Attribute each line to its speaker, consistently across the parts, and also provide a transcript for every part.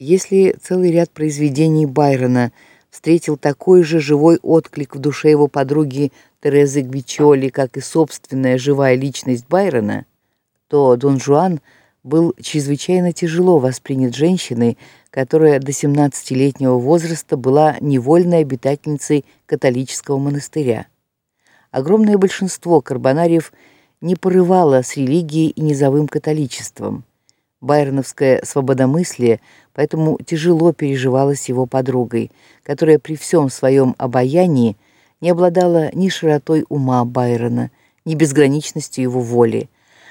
Speaker 1: Если целый ряд произведений Байрона встретил такой же живой отклик в душе его подруги Терезы Гвичоли, как и собственная живая личность Байрона, то Дон Жуан был чрезвычайно тяжело воспринят женщиной, которая до 17-летнего возраста была невольной обитательницей католического монастыря. Огромное большинство карбонариев не порывало с религией и низовым католичеством байроновское свободомыслие, поэтому тяжело переживалось его подругой, которая при всем своем обаянии не обладала ни широтой ума Байрона, ни безграничностью его воли.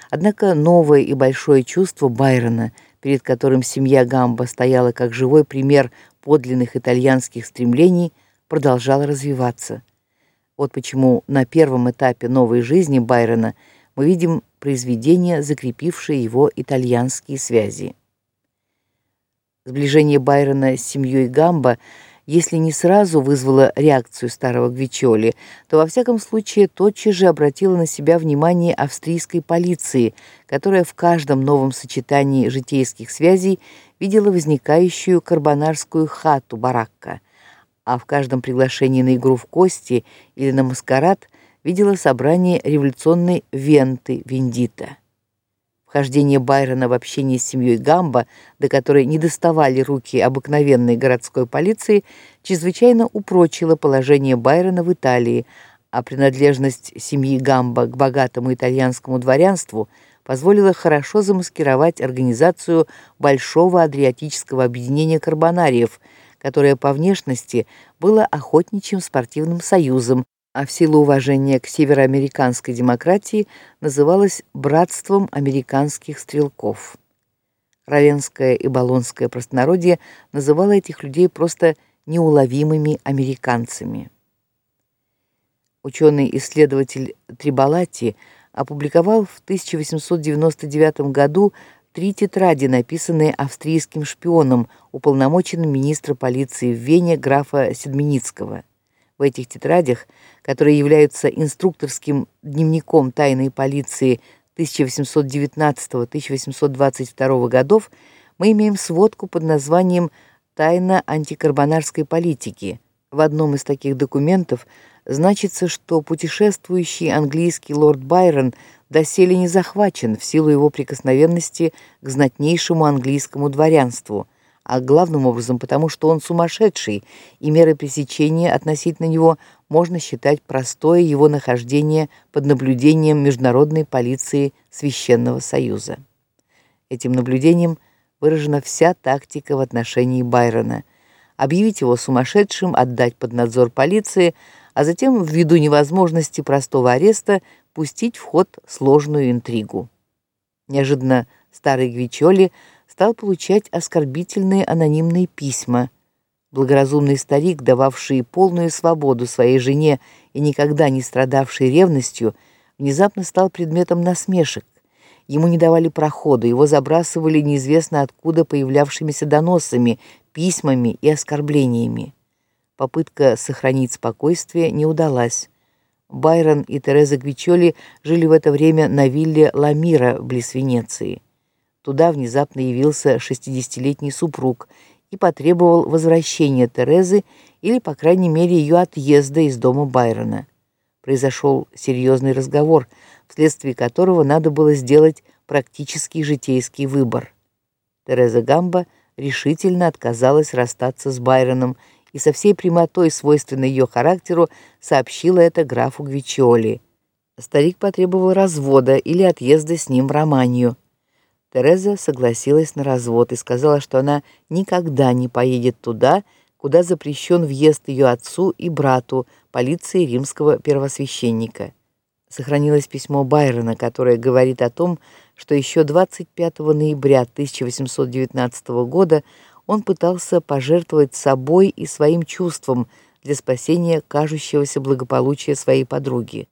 Speaker 1: Однако новое и большое чувство Байрона, перед которым семья Гамба стояла как живой пример подлинных итальянских стремлений, продолжало развиваться. Вот почему на первом этапе новой жизни Байрона мы видим произведения, закрепившие его итальянские связи. Сближение Байрона с семьей Гамба, если не сразу вызвало реакцию старого Гвичоли, то во всяком случае тотчас же обратило на себя внимание австрийской полиции, которая в каждом новом сочетании житейских связей видела возникающую карбонарскую хату баракка, а в каждом приглашении на игру в кости или на маскарад видела собрание революционной венты Вендита. Вхождение Байрона в общение с семьей Гамба, до которой не доставали руки обыкновенной городской полиции, чрезвычайно упрочило положение Байрона в Италии, а принадлежность семьи Гамба к богатому итальянскому дворянству позволила хорошо замаскировать организацию большого адриатического объединения карбонариев, которое по внешности было охотничьим спортивным союзом, а в силу уважения к североамериканской демократии называлось Братством американских стрелков. Равенское и болонское простонародье называло этих людей просто неуловимыми американцами. Ученый-исследователь Трибалати опубликовал в 1899 году три тетради, написанные австрийским шпионом, уполномоченным министра полиции в Вене графа Седминицкого. В этих тетрадях, которые являются инструкторским дневником тайной полиции 1819-1822 годов, мы имеем сводку под названием Тайна антикарбонарской политики. В одном из таких документов значится, что путешествующий английский лорд Байрон доселе не захвачен в силу его прикосновенности к знатнейшему английскому дворянству а главным образом потому, что он сумасшедший, и меры пресечения относительно него можно считать простое его нахождение под наблюдением международной полиции Священного Союза. Этим наблюдением выражена вся тактика в отношении Байрона: объявить его сумасшедшим, отдать под надзор полиции, а затем ввиду невозможности простого ареста пустить в ход сложную интригу. Неожиданно старый Гвичоли стал получать оскорбительные анонимные письма. Благоразумный старик, дававший полную свободу своей жене и никогда не страдавший ревностью, внезапно стал предметом насмешек. Ему не давали прохода, его забрасывали неизвестно откуда появлявшимися доносами, письмами и оскорблениями. Попытка сохранить спокойствие не удалась. Байрон и Тереза Гвичоли жили в это время на вилле Ламира близ Венеции. Туда внезапно явился шестидесятилетний супруг и потребовал возвращения Терезы или, по крайней мере, ее отъезда из дома Байрона. Произошел серьезный разговор, вследствие которого надо было сделать практический житейский выбор. Тереза Гамба решительно отказалась расстаться с Байроном и со всей прямотой, свойственной ее характеру, сообщила это графу Гвичоли. Старик потребовал развода или отъезда с ним в Романию. Тереза согласилась на развод и сказала, что она никогда не поедет туда, куда запрещен въезд ее отцу и брату, полиции римского первосвященника. Сохранилось письмо Байрона, которое говорит о том, что еще 25 ноября 1819 года он пытался пожертвовать собой и своим чувством для спасения кажущегося благополучия своей подруги.